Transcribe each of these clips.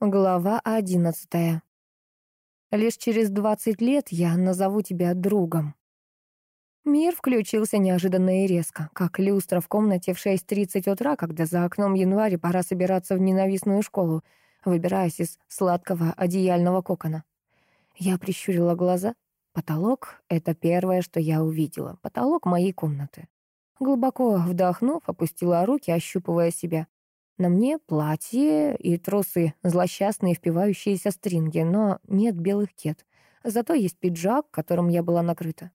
Глава одиннадцатая. Лишь через двадцать лет я назову тебя другом. Мир включился неожиданно и резко, как люстра в комнате в 6.30 утра, когда за окном январь пора собираться в ненавистную школу, выбираясь из сладкого одеяльного кокона. Я прищурила глаза. Потолок — это первое, что я увидела. Потолок моей комнаты. Глубоко вдохнув, опустила руки, ощупывая себя. На мне платье и трусы, злосчастные впивающиеся стринги, но нет белых кет. Зато есть пиджак, которым я была накрыта.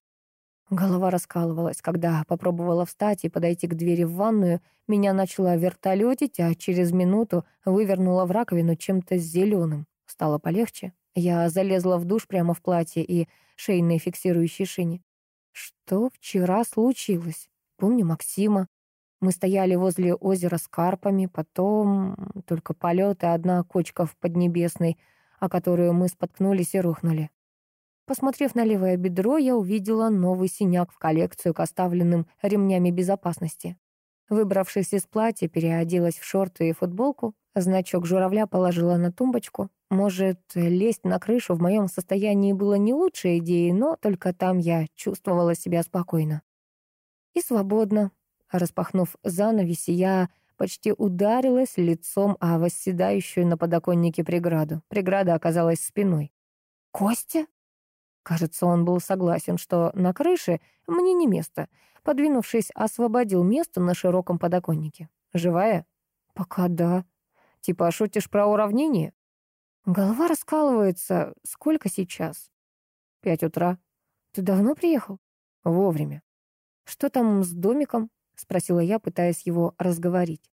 Голова раскалывалась, когда попробовала встать и подойти к двери в ванную. Меня начало вертолетить, а через минуту вывернула в раковину чем-то зеленым. Стало полегче. Я залезла в душ прямо в платье и шейной фиксирующей шине. Что вчера случилось? Помню Максима, мы стояли возле озера с карпами, потом только полет и одна кочка в Поднебесной, о которую мы споткнулись и рухнули. Посмотрев на левое бедро, я увидела новый синяк в коллекцию к оставленным ремнями безопасности. Выбравшись из платья, переоделась в шорты и футболку, значок журавля положила на тумбочку. Может, лезть на крышу в моем состоянии было не лучшей идеей, но только там я чувствовала себя спокойно. И свободно, Распахнув занавеси, я почти ударилась лицом о восседающую на подоконнике преграду. Преграда оказалась спиной. «Костя?» Кажется, он был согласен, что на крыше мне не место. Подвинувшись, освободил место на широком подоконнике. «Живая?» «Пока да». «Типа шутишь про уравнение?» «Голова раскалывается. Сколько сейчас?» «Пять утра». «Ты давно приехал?» «Вовремя». «Что там с домиком?» — спросила я, пытаясь его разговорить.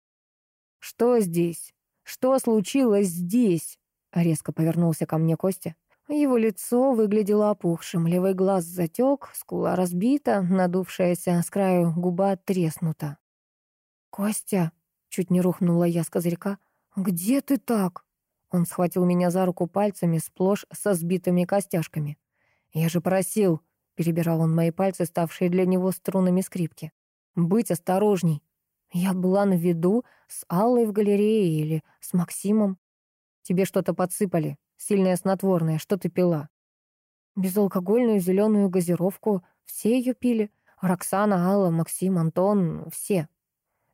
«Что здесь? Что случилось здесь?» Резко повернулся ко мне Костя. Его лицо выглядело опухшим, левый глаз затек, скула разбита, надувшаяся с краю губа треснута. «Костя!» — чуть не рухнула я с козырька. «Где ты так?» Он схватил меня за руку пальцами, сплошь со сбитыми костяшками. «Я же просил!» — перебирал он мои пальцы, ставшие для него струнами скрипки быть осторожней. Я была на виду с Аллой в галерее или с Максимом. Тебе что-то подсыпали, сильное снотворное, что ты пила? Безалкогольную зеленую газировку, все ее пили. Роксана, Алла, Максим, Антон, все.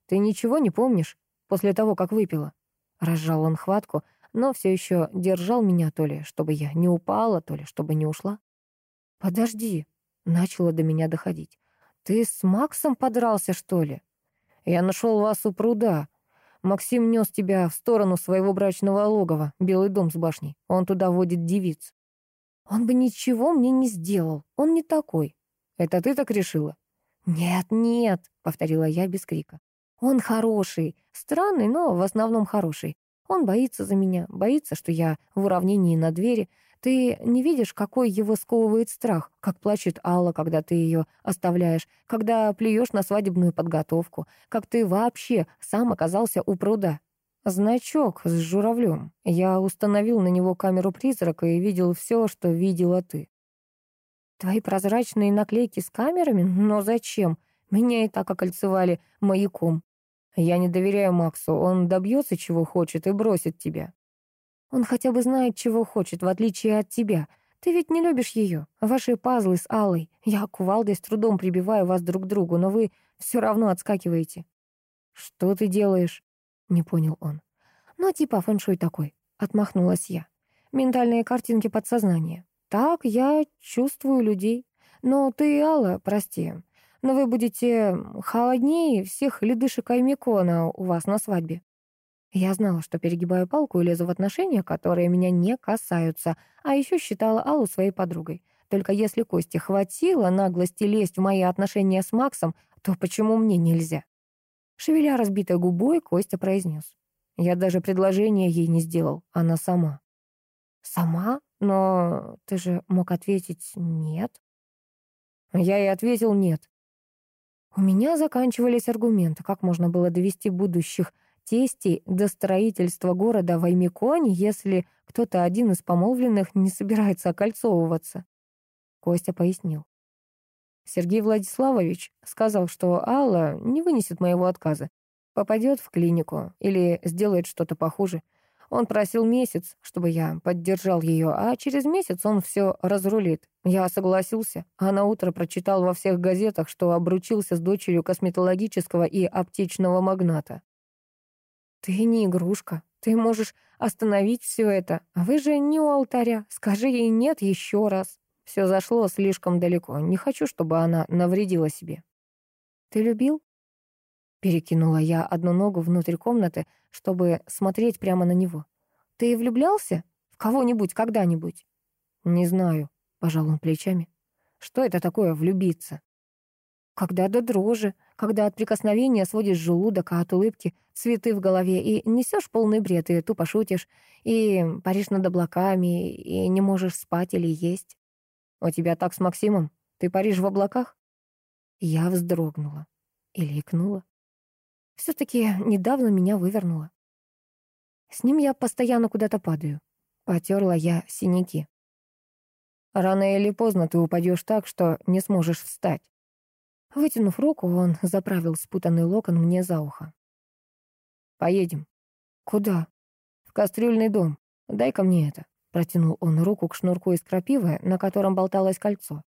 Ты ничего не помнишь после того, как выпила? Разжал он хватку, но все еще держал меня то ли, чтобы я не упала, то ли, чтобы не ушла. Подожди, начало до меня доходить. «Ты с Максом подрался, что ли? Я нашел вас у пруда. Максим нес тебя в сторону своего брачного логова, Белый дом с башней. Он туда водит девиц». «Он бы ничего мне не сделал. Он не такой». «Это ты так решила?» «Нет, нет», — повторила я без крика. «Он хороший, странный, но в основном хороший. Он боится за меня, боится, что я в уравнении на двери, ты не видишь, какой его сковывает страх, как плачет Алла, когда ты ее оставляешь, когда плюешь на свадебную подготовку, как ты вообще сам оказался у пруда. Значок с журавлем. Я установил на него камеру призрака и видел все, что видела ты. Твои прозрачные наклейки с камерами? Но зачем? Меня и так окольцевали маяком. Я не доверяю Максу, он добьется, чего хочет, и бросит тебя. Он хотя бы знает, чего хочет, в отличие от тебя. Ты ведь не любишь ее. Ваши пазлы с Аллой. Я кувалдой с трудом прибиваю вас друг к другу, но вы все равно отскакиваете». «Что ты делаешь?» — не понял он. «Ну, типа фэншуй такой», — отмахнулась я. «Ментальные картинки подсознания. Так я чувствую людей. Но ты, Алла, прости, но вы будете холоднее всех ледышек Аймикона у вас на свадьбе. Я знала, что перегибаю палку и лезу в отношения, которые меня не касаются, а еще считала Аллу своей подругой. Только если Косте хватило наглости лезть в мои отношения с Максом, то почему мне нельзя? Шевеля разбитой губой, Костя произнес. Я даже предложение ей не сделал, она сама. Сама? Но ты же мог ответить «нет». Я и ответил «нет». У меня заканчивались аргументы, как можно было довести будущих тестей до строительства города в Аймиконе, если кто-то один из помолвленных не собирается окольцовываться. Костя пояснил. Сергей Владиславович сказал, что Алла не вынесет моего отказа, попадет в клинику или сделает что-то похуже. Он просил месяц, чтобы я поддержал ее, а через месяц он все разрулит. Я согласился, а на утро прочитал во всех газетах, что обручился с дочерью косметологического и аптечного магната. «Ты не игрушка. Ты можешь остановить все это. Вы же не у алтаря. Скажи ей «нет» еще раз. Все зашло слишком далеко. Не хочу, чтобы она навредила себе». «Ты любил?» Перекинула я одну ногу внутрь комнаты, чтобы смотреть прямо на него. «Ты влюблялся? В кого-нибудь когда-нибудь?» «Не знаю», — пожал он плечами. «Что это такое влюбиться?» «Когда до дрожи, когда от прикосновения сводишь желудок, а от улыбки цветы в голове, и несешь полный бред, и тупо шутишь, и паришь над облаками, и не можешь спать или есть. У тебя так с Максимом? Ты паришь в облаках?» Я вздрогнула или икнула. Все-таки недавно меня вывернуло. С ним я постоянно куда-то падаю. Потерла я синяки. Рано или поздно ты упадешь так, что не сможешь встать. Вытянув руку, он заправил спутанный локон мне за ухо. «Поедем». «Куда?» «В кастрюльный дом. Дай-ка мне это». Протянул он руку к шнурку из крапивы, на котором болталось кольцо.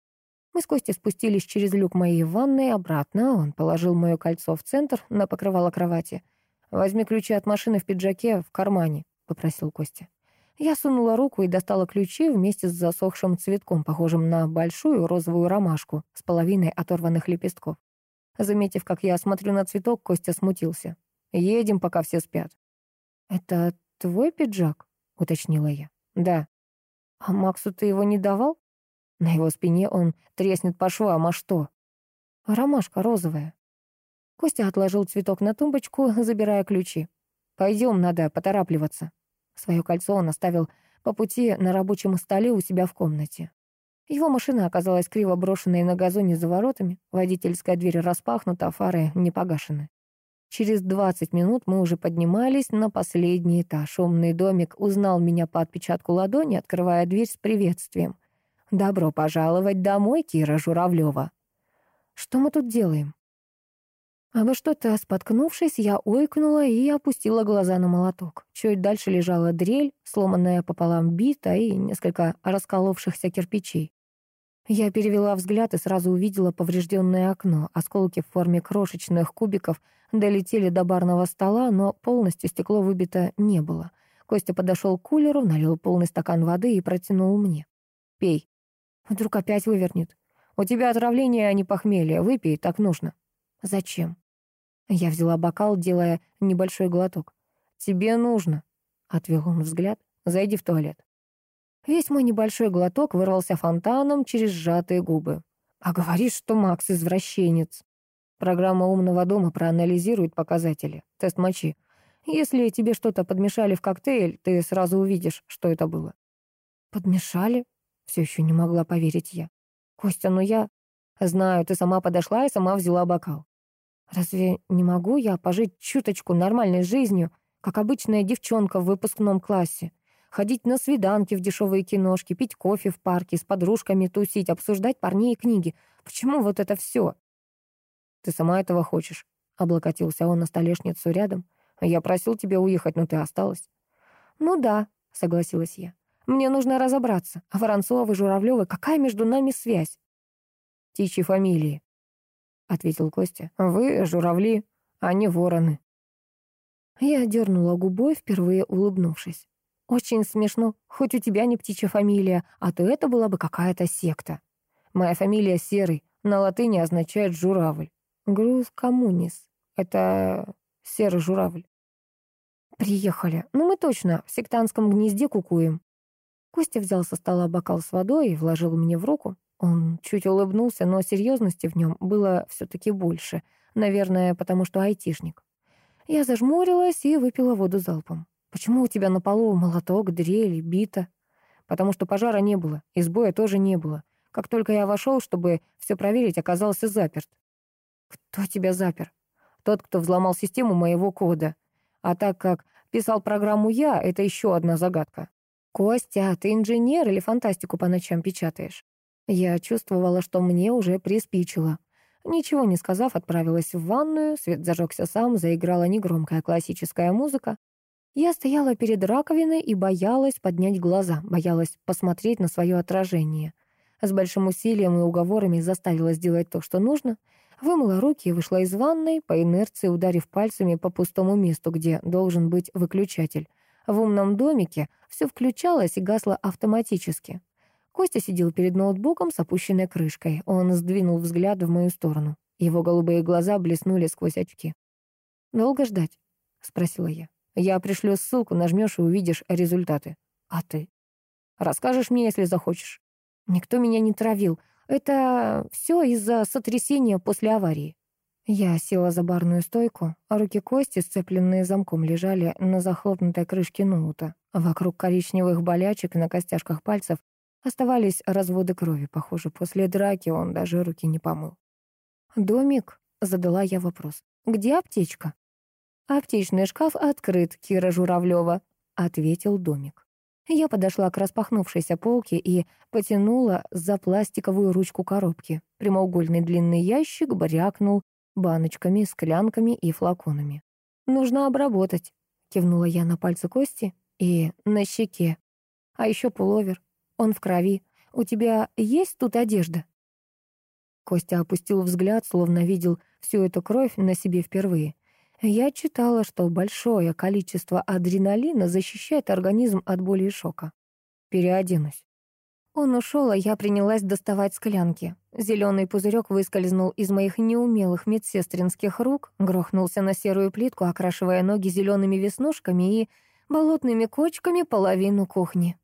Мы с Костей спустились через люк моей ванной обратно. Он положил мое кольцо в центр на покрывало кровати. «Возьми ключи от машины в пиджаке в кармане», — попросил Костя. Я сунула руку и достала ключи вместе с засохшим цветком, похожим на большую розовую ромашку с половиной оторванных лепестков. Заметив, как я смотрю на цветок, Костя смутился. «Едем, пока все спят». «Это твой пиджак?» — уточнила я. «Да». «А Максу ты его не давал?» На его спине он треснет по швам, а что? Ромашка розовая. Костя отложил цветок на тумбочку, забирая ключи. «Пойдем, надо поторапливаться». Свое кольцо он оставил по пути на рабочем столе у себя в комнате. Его машина оказалась криво брошенной на газоне за воротами, водительская дверь распахнута, фары не погашены. Через двадцать минут мы уже поднимались на последний этаж. Умный домик узнал меня по отпечатку ладони, открывая дверь с приветствием — «Добро пожаловать домой, Кира Журавлева». «Что мы тут делаем?» Обо что-то споткнувшись, я ойкнула и опустила глаза на молоток. Чуть дальше лежала дрель, сломанная пополам бита и несколько расколовшихся кирпичей. Я перевела взгляд и сразу увидела поврежденное окно. Осколки в форме крошечных кубиков долетели до барного стола, но полностью стекло выбито не было. Костя подошел к кулеру, налил полный стакан воды и протянул мне. «Пей». Вдруг опять вывернет. У тебя отравление, а не похмелье. Выпей, так нужно. Зачем? Я взяла бокал, делая небольшой глоток. Тебе нужно. Отвел он взгляд. Зайди в туалет. Весь мой небольшой глоток вырвался фонтаном через сжатые губы. А говоришь, что Макс извращенец. Программа умного дома проанализирует показатели. Тест мочи. Если тебе что-то подмешали в коктейль, ты сразу увидишь, что это было. Подмешали? Все еще не могла поверить я. Костя, ну я... Знаю, ты сама подошла и сама взяла бокал. Разве не могу я пожить чуточку нормальной жизнью, как обычная девчонка в выпускном классе? Ходить на свиданки в дешевые киношки, пить кофе в парке, с подружками тусить, обсуждать парней и книги. Почему вот это все? Ты сама этого хочешь? Облокотился он на столешницу рядом. Я просил тебя уехать, но ты осталась. Ну да, согласилась я. Мне нужно разобраться. А Воронцовы, Журавлевы, какая между нами связь? Птичьи фамилии, — ответил Костя. Вы журавли, а не вороны. Я дернула губой, впервые улыбнувшись. Очень смешно. Хоть у тебя не птичья фамилия, а то это была бы какая-то секта. Моя фамилия Серый, на латыни означает журавль. Груз коммунис. Это серый журавль. Приехали. Ну мы точно в сектантском гнезде кукуем. Костя взял со стола бокал с водой и вложил мне в руку. Он чуть улыбнулся, но серьезности в нем было все-таки больше. Наверное, потому что айтишник. Я зажмурилась и выпила воду залпом. «Почему у тебя на полу молоток, дрель, бита?» «Потому что пожара не было, и сбоя тоже не было. Как только я вошел, чтобы все проверить, оказался заперт». «Кто тебя запер?» «Тот, кто взломал систему моего кода. А так как писал программу я, это еще одна загадка. «Костя, ты инженер или фантастику по ночам печатаешь?» Я чувствовала, что мне уже приспичило. Ничего не сказав, отправилась в ванную, свет зажегся сам, заиграла негромкая классическая музыка. Я стояла перед раковиной и боялась поднять глаза, боялась посмотреть на свое отражение. С большим усилием и уговорами заставила сделать то, что нужно. Вымыла руки и вышла из ванной, по инерции ударив пальцами по пустому месту, где должен быть выключатель. В умном домике все включалось и гасло автоматически. Костя сидел перед ноутбуком с опущенной крышкой. Он сдвинул взгляд в мою сторону. Его голубые глаза блеснули сквозь очки. «Долго ждать?» — спросила я. «Я пришлю ссылку, нажмешь и увидишь результаты. А ты?» «Расскажешь мне, если захочешь». «Никто меня не травил. Это все из-за сотрясения после аварии». Я села за барную стойку, а руки Кости, сцепленные замком, лежали на захлопнутой крышке ноута. Вокруг коричневых болячек на костяшках пальцев Оставались разводы крови. Похоже, после драки он даже руки не помыл. «Домик?» — задала я вопрос. «Где аптечка?» «Аптечный шкаф открыт, Кира Журавлева», — ответил домик. Я подошла к распахнувшейся полке и потянула за пластиковую ручку коробки. Прямоугольный длинный ящик брякнул баночками, склянками и флаконами. «Нужно обработать», — кивнула я на пальцы Кости и на щеке. «А еще пуловер. Он в крови. У тебя есть тут одежда?» Костя опустил взгляд, словно видел всю эту кровь на себе впервые. Я читала, что большое количество адреналина защищает организм от боли и шока. Переоденусь. Он ушел, а я принялась доставать склянки. Зеленый пузырек выскользнул из моих неумелых медсестринских рук, грохнулся на серую плитку, окрашивая ноги зелеными веснушками и болотными кочками половину кухни.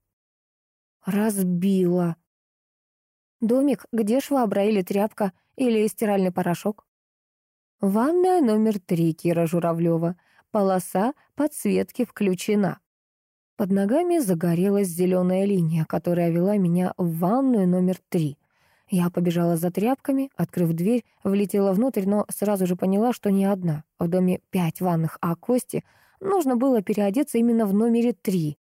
Разбила. Домик, где швабра или тряпка, или стиральный порошок? Ванная номер три, Кира Журавлева. Полоса подсветки включена. Под ногами загорелась зеленая линия, которая вела меня в ванную номер три. Я побежала за тряпками, открыв дверь, влетела внутрь, но сразу же поняла, что не одна. В доме пять ванных, а Кости нужно было переодеться именно в номере три.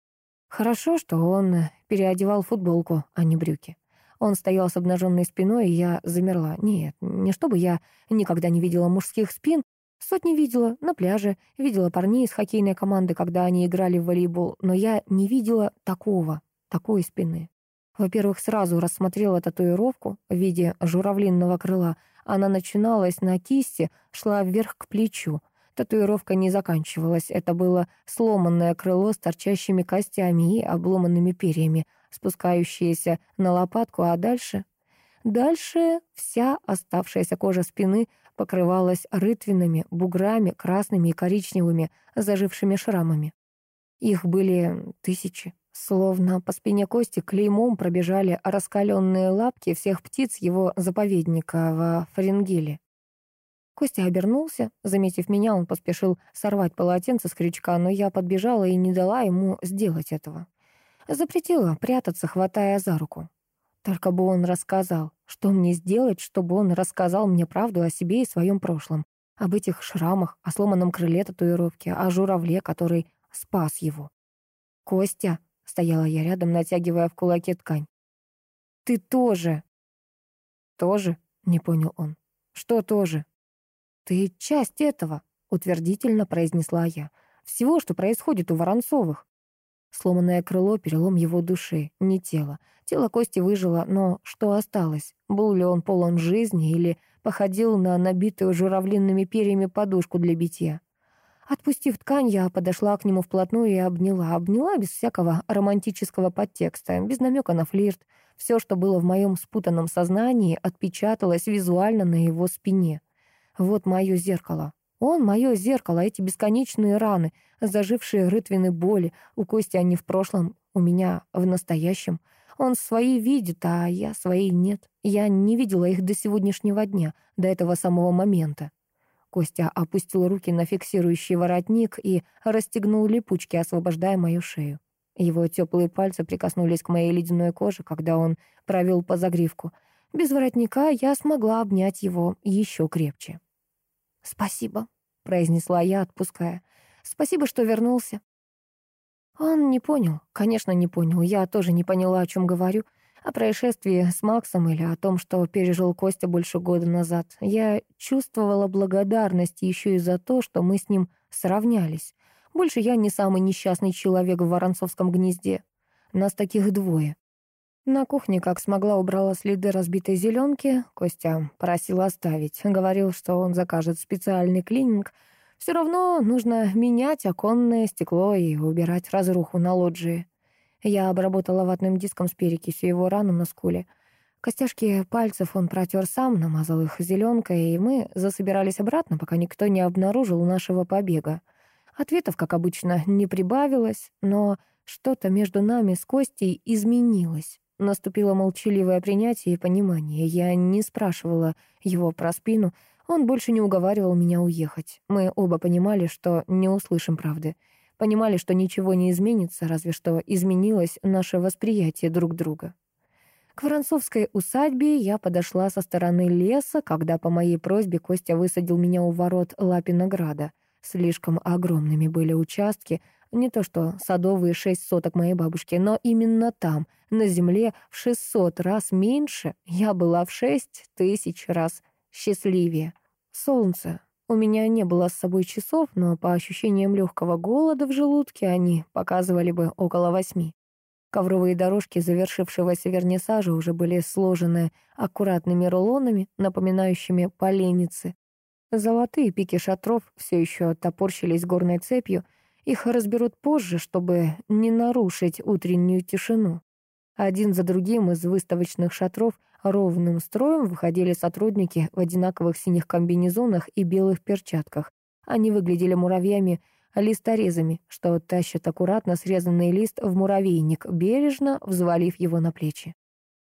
Хорошо, что он переодевал футболку, а не брюки. Он стоял с обнаженной спиной, и я замерла. Нет, не чтобы я никогда не видела мужских спин. Сотни видела на пляже, видела парней из хоккейной команды, когда они играли в волейбол, но я не видела такого, такой спины. Во-первых, сразу рассмотрела татуировку в виде журавлинного крыла. Она начиналась на кисти, шла вверх к плечу. Татуировка не заканчивалась. Это было сломанное крыло с торчащими костями и обломанными перьями, спускающееся на лопатку, а дальше... Дальше вся оставшаяся кожа спины покрывалась рытвинами, буграми, красными и коричневыми, зажившими шрамами. Их были тысячи. Словно по спине кости клеймом пробежали раскаленные лапки всех птиц его заповедника во Фаренгиле. Костя обернулся. Заметив меня, он поспешил сорвать полотенце с крючка, но я подбежала и не дала ему сделать этого. Запретила прятаться, хватая за руку. Только бы он рассказал, что мне сделать, чтобы он рассказал мне правду о себе и своем прошлом, об этих шрамах, о сломанном крыле татуировки, о журавле, который спас его. «Костя», — стояла я рядом, натягивая в кулаке ткань. «Ты тоже». «Тоже?» — не понял он. «Что тоже?» «Ты часть этого», — утвердительно произнесла я. «Всего, что происходит у Воронцовых». Сломанное крыло — перелом его души, не тело. Тело Кости выжило, но что осталось? Был ли он полон жизни или походил на набитую журавлинными перьями подушку для битья? Отпустив ткань, я подошла к нему вплотную и обняла. Обняла без всякого романтического подтекста, без намека на флирт. Все, что было в моем спутанном сознании, отпечаталось визуально на его спине. Вот мое зеркало. Он мое зеркало, эти бесконечные раны, зажившие рытвины боли. У Кости они в прошлом, у меня в настоящем. Он свои видит, а я свои нет. Я не видела их до сегодняшнего дня, до этого самого момента. Костя опустил руки на фиксирующий воротник и расстегнул липучки, освобождая мою шею. Его теплые пальцы прикоснулись к моей ледяной коже, когда он провел по загривку. Без воротника я смогла обнять его еще крепче. «Спасибо», — произнесла я, отпуская. «Спасибо, что вернулся». Он не понял, конечно, не понял. Я тоже не поняла, о чем говорю. О происшествии с Максом или о том, что пережил Костя больше года назад. Я чувствовала благодарность еще и за то, что мы с ним сравнялись. Больше я не самый несчастный человек в Воронцовском гнезде. Нас таких двое. На кухне, как смогла, убрала следы разбитой зеленки. Костя просил оставить. Говорил, что он закажет специальный клининг. Все равно нужно менять оконное стекло и убирать разруху на лоджии. Я обработала ватным диском с перекисью его рану на скуле. Костяшки пальцев он протер сам, намазал их зеленкой, и мы засобирались обратно, пока никто не обнаружил нашего побега. Ответов, как обычно, не прибавилось, но что-то между нами с Костей изменилось. Наступило молчаливое принятие и понимание. Я не спрашивала его про спину. Он больше не уговаривал меня уехать. Мы оба понимали, что не услышим правды. Понимали, что ничего не изменится, разве что изменилось наше восприятие друг друга. К Воронцовской усадьбе я подошла со стороны леса, когда по моей просьбе Костя высадил меня у ворот Лапинограда — Слишком огромными были участки, не то что садовые шесть соток моей бабушки, но именно там, на земле, в шестьсот раз меньше, я была в шесть тысяч раз счастливее. Солнце. У меня не было с собой часов, но по ощущениям легкого голода в желудке они показывали бы около восьми. Ковровые дорожки завершившегося вернисажа уже были сложены аккуратными рулонами, напоминающими поленницы. Золотые пики шатров все еще топорщились горной цепью. Их разберут позже, чтобы не нарушить утреннюю тишину. Один за другим из выставочных шатров ровным строем выходили сотрудники в одинаковых синих комбинезонах и белых перчатках. Они выглядели муравьями, листорезами, что тащат аккуратно срезанный лист в муравейник, бережно взвалив его на плечи.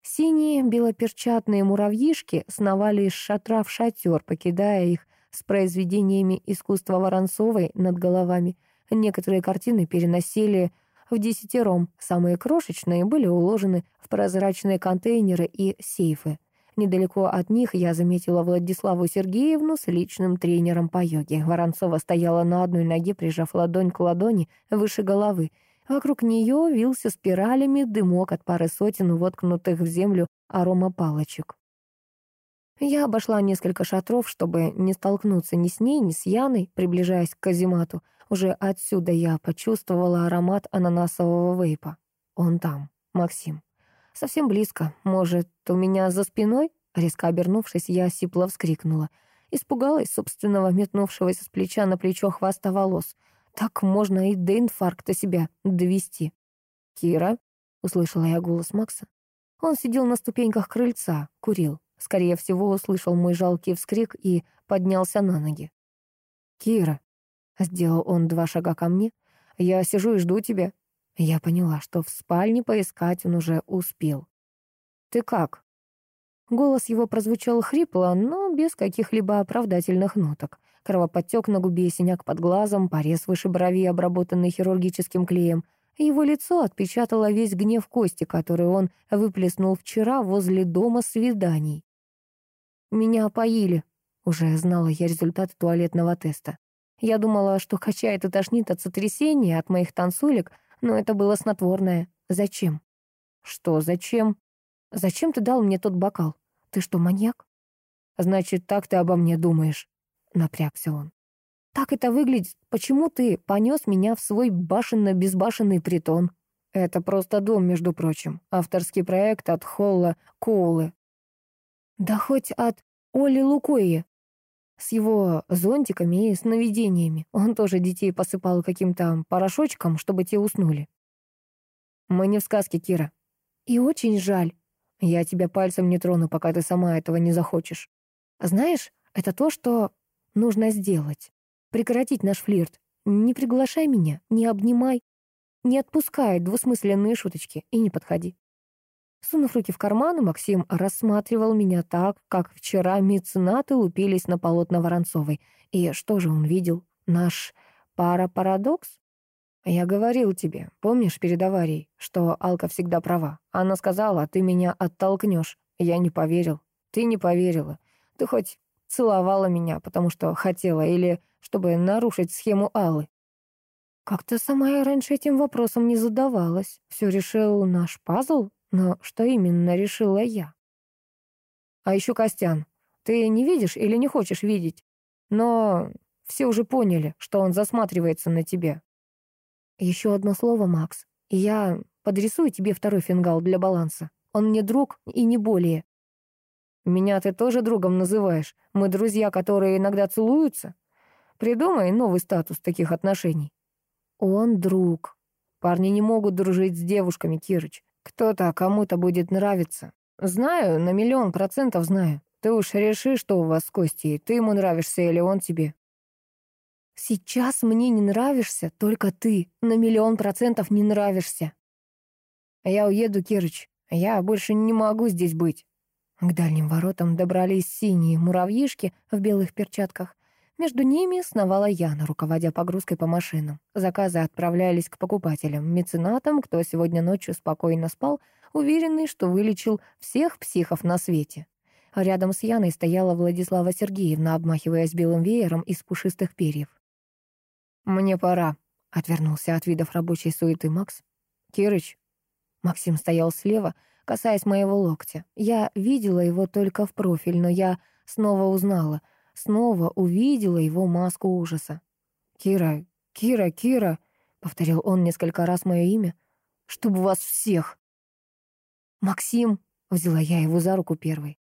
Синие белоперчатные муравьишки сновали из шатра в шатер, покидая их с произведениями искусства Воронцовой над головами. Некоторые картины переносили в десятером, самые крошечные были уложены в прозрачные контейнеры и сейфы. Недалеко от них я заметила Владиславу Сергеевну с личным тренером по йоге. Воронцова стояла на одной ноге, прижав ладонь к ладони выше головы. Вокруг нее вился спиралями дымок от пары сотен воткнутых в землю аромапалочек. Я обошла несколько шатров, чтобы не столкнуться ни с ней, ни с Яной, приближаясь к каземату. Уже отсюда я почувствовала аромат ананасового вейпа. Он там, Максим. Совсем близко. Может, у меня за спиной? Резко обернувшись, я сипло вскрикнула. Испугалась собственного метнувшегося с плеча на плечо хвоста волос. Так можно и до инфаркта себя довести. «Кира?» — услышала я голос Макса. Он сидел на ступеньках крыльца, курил. Скорее всего, услышал мой жалкий вскрик и поднялся на ноги. «Кира», — сделал он два шага ко мне, — «я сижу и жду тебя». Я поняла, что в спальне поискать он уже успел. «Ты как?» Голос его прозвучал хрипло, но без каких-либо оправдательных ноток. Кровоподтек на губе, синяк под глазом, порез выше брови, обработанный хирургическим клеем. Его лицо отпечатало весь гнев Кости, который он выплеснул вчера возле дома свиданий. Меня опоили. Уже знала я результаты туалетного теста. Я думала, что качает и тошнит от сотрясения, от моих танцулек, но это было снотворное. Зачем? Что зачем? Зачем ты дал мне тот бокал? Ты что, маньяк? Значит, так ты обо мне думаешь. Напрягся он. Так это выглядит. Почему ты понес меня в свой башенно-безбашенный притон? Это просто дом, между прочим. Авторский проект от Холла Коулы. Да хоть от Оли Лукои. С его зонтиками и сновидениями. Он тоже детей посыпал каким-то порошочком, чтобы те уснули. Мы не в сказке, Кира. И очень жаль. Я тебя пальцем не трону, пока ты сама этого не захочешь. Знаешь, это то, что нужно сделать. Прекратить наш флирт. Не приглашай меня, не обнимай, не отпускай двусмысленные шуточки и не подходи. Сунув руки в карманы, Максим рассматривал меня так, как вчера меценаты лупились на полотна Воронцовой. И что же он видел? Наш парапарадокс? Я говорил тебе, помнишь перед аварией, что Алка всегда права. Она сказала, ты меня оттолкнешь. Я не поверил. Ты не поверила. Ты хоть целовала меня, потому что хотела, или чтобы нарушить схему Аллы. Как-то сама я раньше этим вопросом не задавалась. Все решил наш пазл, но что именно решила я? А еще Костян. Ты не видишь или не хочешь видеть? Но все уже поняли, что он засматривается на тебя. Еще одно слово, Макс, я подрисую тебе второй фингал для баланса. Он мне друг и не более. Меня ты тоже другом называешь. Мы друзья, которые иногда целуются. Придумай новый статус таких отношений. Он друг. Парни не могут дружить с девушками, Кирыч. Кто-то кому-то будет нравиться. Знаю, на миллион процентов знаю. Ты уж реши, что у вас с Костей. Ты ему нравишься или он тебе. Сейчас мне не нравишься только ты. На миллион процентов не нравишься. Я уеду, Кирыч. Я больше не могу здесь быть. К дальним воротам добрались синие муравьишки в белых перчатках. Между ними сновала Яна, руководя погрузкой по машинам. Заказы отправлялись к покупателям, меценатам, кто сегодня ночью спокойно спал, уверенный, что вылечил всех психов на свете. Рядом с Яной стояла Владислава Сергеевна, обмахиваясь белым веером из пушистых перьев. «Мне пора», — отвернулся от видов рабочей суеты Макс. «Кирыч». Максим стоял слева, касаясь моего локтя. Я видела его только в профиль, но я снова узнала — снова увидела его маску ужаса. «Кира, Кира, Кира!» — повторил он несколько раз мое имя. «Чтоб вас всех!» «Максим!» — взяла я его за руку первой.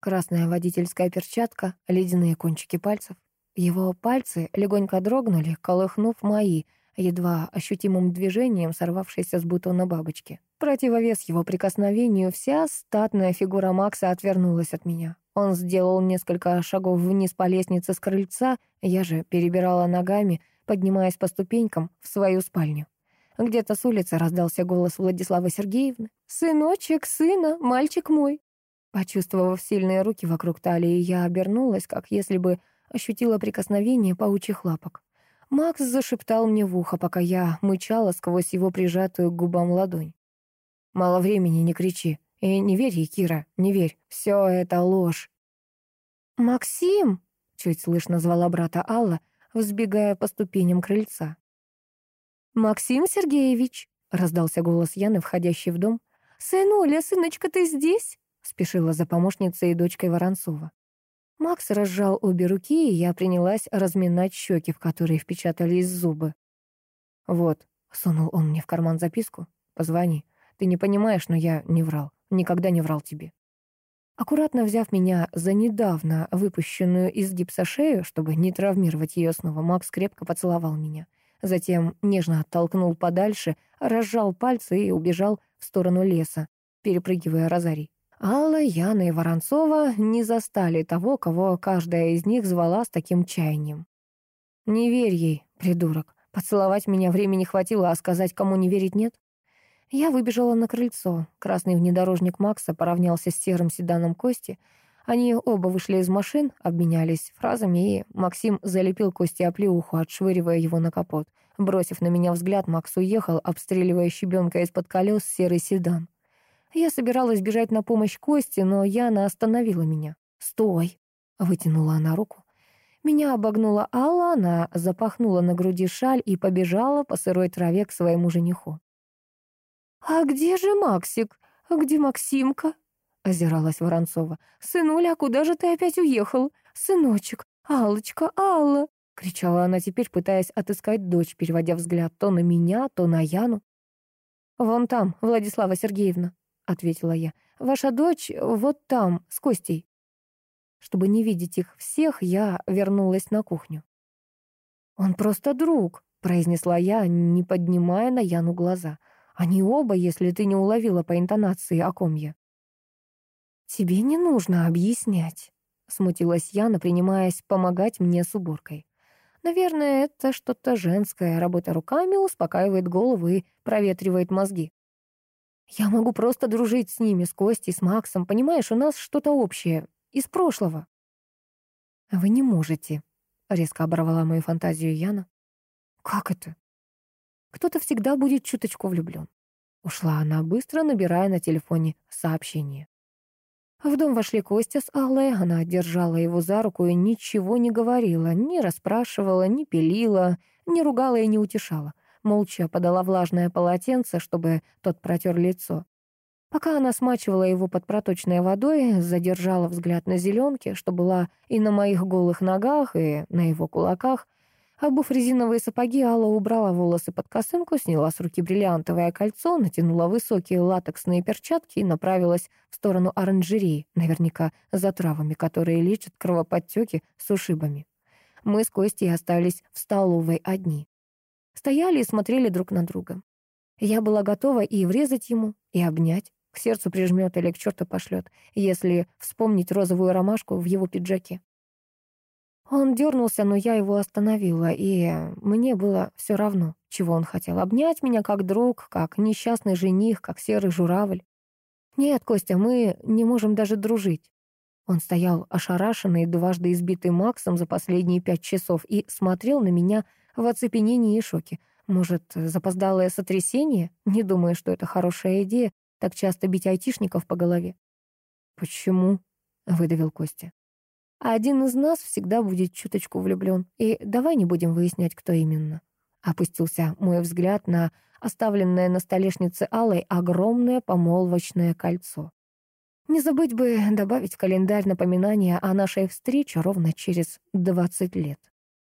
Красная водительская перчатка, ледяные кончики пальцев. Его пальцы легонько дрогнули, колыхнув мои, едва ощутимым движением сорвавшейся с бутона бабочки. Противовес его прикосновению, вся статная фигура Макса отвернулась от меня. Он сделал несколько шагов вниз по лестнице с крыльца, я же перебирала ногами, поднимаясь по ступенькам в свою спальню. Где-то с улицы раздался голос Владиславы Сергеевны. «Сыночек, сына, мальчик мой!» Почувствовав сильные руки вокруг талии, я обернулась, как если бы ощутила прикосновение паучьих лапок. Макс зашептал мне в ухо, пока я мычала сквозь его прижатую к губам ладонь. «Мало времени, не кричи. И не верь ей, Кира, не верь. Все это ложь. «Максим!» — чуть слышно звала брата Алла, взбегая по ступеням крыльца. «Максим Сергеевич!» — раздался голос Яны, входящий в дом. «Сынуля, сыночка, ты здесь?» — спешила за помощницей и дочкой Воронцова. Макс разжал обе руки, и я принялась разминать щеки, в которые впечатались зубы. «Вот», — сунул он мне в карман записку, — «позвони. Ты не понимаешь, но я не врал. Никогда не врал тебе. Аккуратно взяв меня за недавно выпущенную из гипса шею, чтобы не травмировать ее снова, Макс крепко поцеловал меня. Затем нежно оттолкнул подальше, разжал пальцы и убежал в сторону леса, перепрыгивая розарий. Алла, Яна и Воронцова не застали того, кого каждая из них звала с таким чаянием. «Не верь ей, придурок. Поцеловать меня времени хватило, а сказать, кому не верить нет?» Я выбежала на крыльцо. Красный внедорожник Макса поравнялся с серым седаном Кости. Они оба вышли из машин, обменялись фразами, и Максим залепил Кости оплеуху, отшвыривая его на капот. Бросив на меня взгляд, Макс уехал, обстреливая щебенка из-под колес серый седан. Я собиралась бежать на помощь Кости, но Яна остановила меня. «Стой!» — вытянула она руку. Меня обогнула Алла, она запахнула на груди шаль и побежала по сырой траве к своему жениху. «А где же Максик? А где Максимка?» — озиралась Воронцова. «Сынуля, а куда же ты опять уехал? Сыночек, Аллочка, Алла!» — кричала она теперь, пытаясь отыскать дочь, переводя взгляд то на меня, то на Яну. «Вон там, Владислава Сергеевна», — ответила я. «Ваша дочь вот там, с Костей». Чтобы не видеть их всех, я вернулась на кухню. «Он просто друг», — произнесла я, не поднимая на Яну глаза. Они оба, если ты не уловила по интонации, о ком я. «Тебе не нужно объяснять», — смутилась Яна, принимаясь помогать мне с уборкой. «Наверное, это что-то женское. Работа руками успокаивает голову и проветривает мозги. Я могу просто дружить с ними, с Костей, с Максом. Понимаешь, у нас что-то общее, из прошлого». «Вы не можете», — резко оборвала мою фантазию Яна. «Как это?» Кто-то всегда будет чуточку влюблен. Ушла она быстро, набирая на телефоне сообщение. В дом вошли Костя с Аллой, она держала его за руку и ничего не говорила, не расспрашивала, не пилила, не ругала и не утешала. Молча подала влажное полотенце, чтобы тот протер лицо. Пока она смачивала его под проточной водой, задержала взгляд на зеленке, что была и на моих голых ногах, и на его кулаках, Обув резиновые сапоги, Алла убрала волосы под косынку, сняла с руки бриллиантовое кольцо, натянула высокие латексные перчатки и направилась в сторону оранжереи, наверняка за травами, которые лечат кровоподтеки с ушибами. Мы с Костей остались в столовой одни. Стояли и смотрели друг на друга. Я была готова и врезать ему, и обнять. К сердцу прижмет или к черту пошлет, если вспомнить розовую ромашку в его пиджаке. Он дернулся, но я его остановила, и мне было все равно, чего он хотел. Обнять меня как друг, как несчастный жених, как серый журавль. Нет, Костя, мы не можем даже дружить. Он стоял ошарашенный, дважды избитый Максом за последние пять часов и смотрел на меня в оцепенении и шоке. Может, запоздалое сотрясение? Не думаю, что это хорошая идея, так часто бить айтишников по голове. «Почему?» — выдавил Костя. А один из нас всегда будет чуточку влюблен. И давай не будем выяснять, кто именно. Опустился мой взгляд на оставленное на столешнице Алой огромное помолвочное кольцо. Не забыть бы добавить в календарь напоминание о нашей встрече ровно через 20 лет.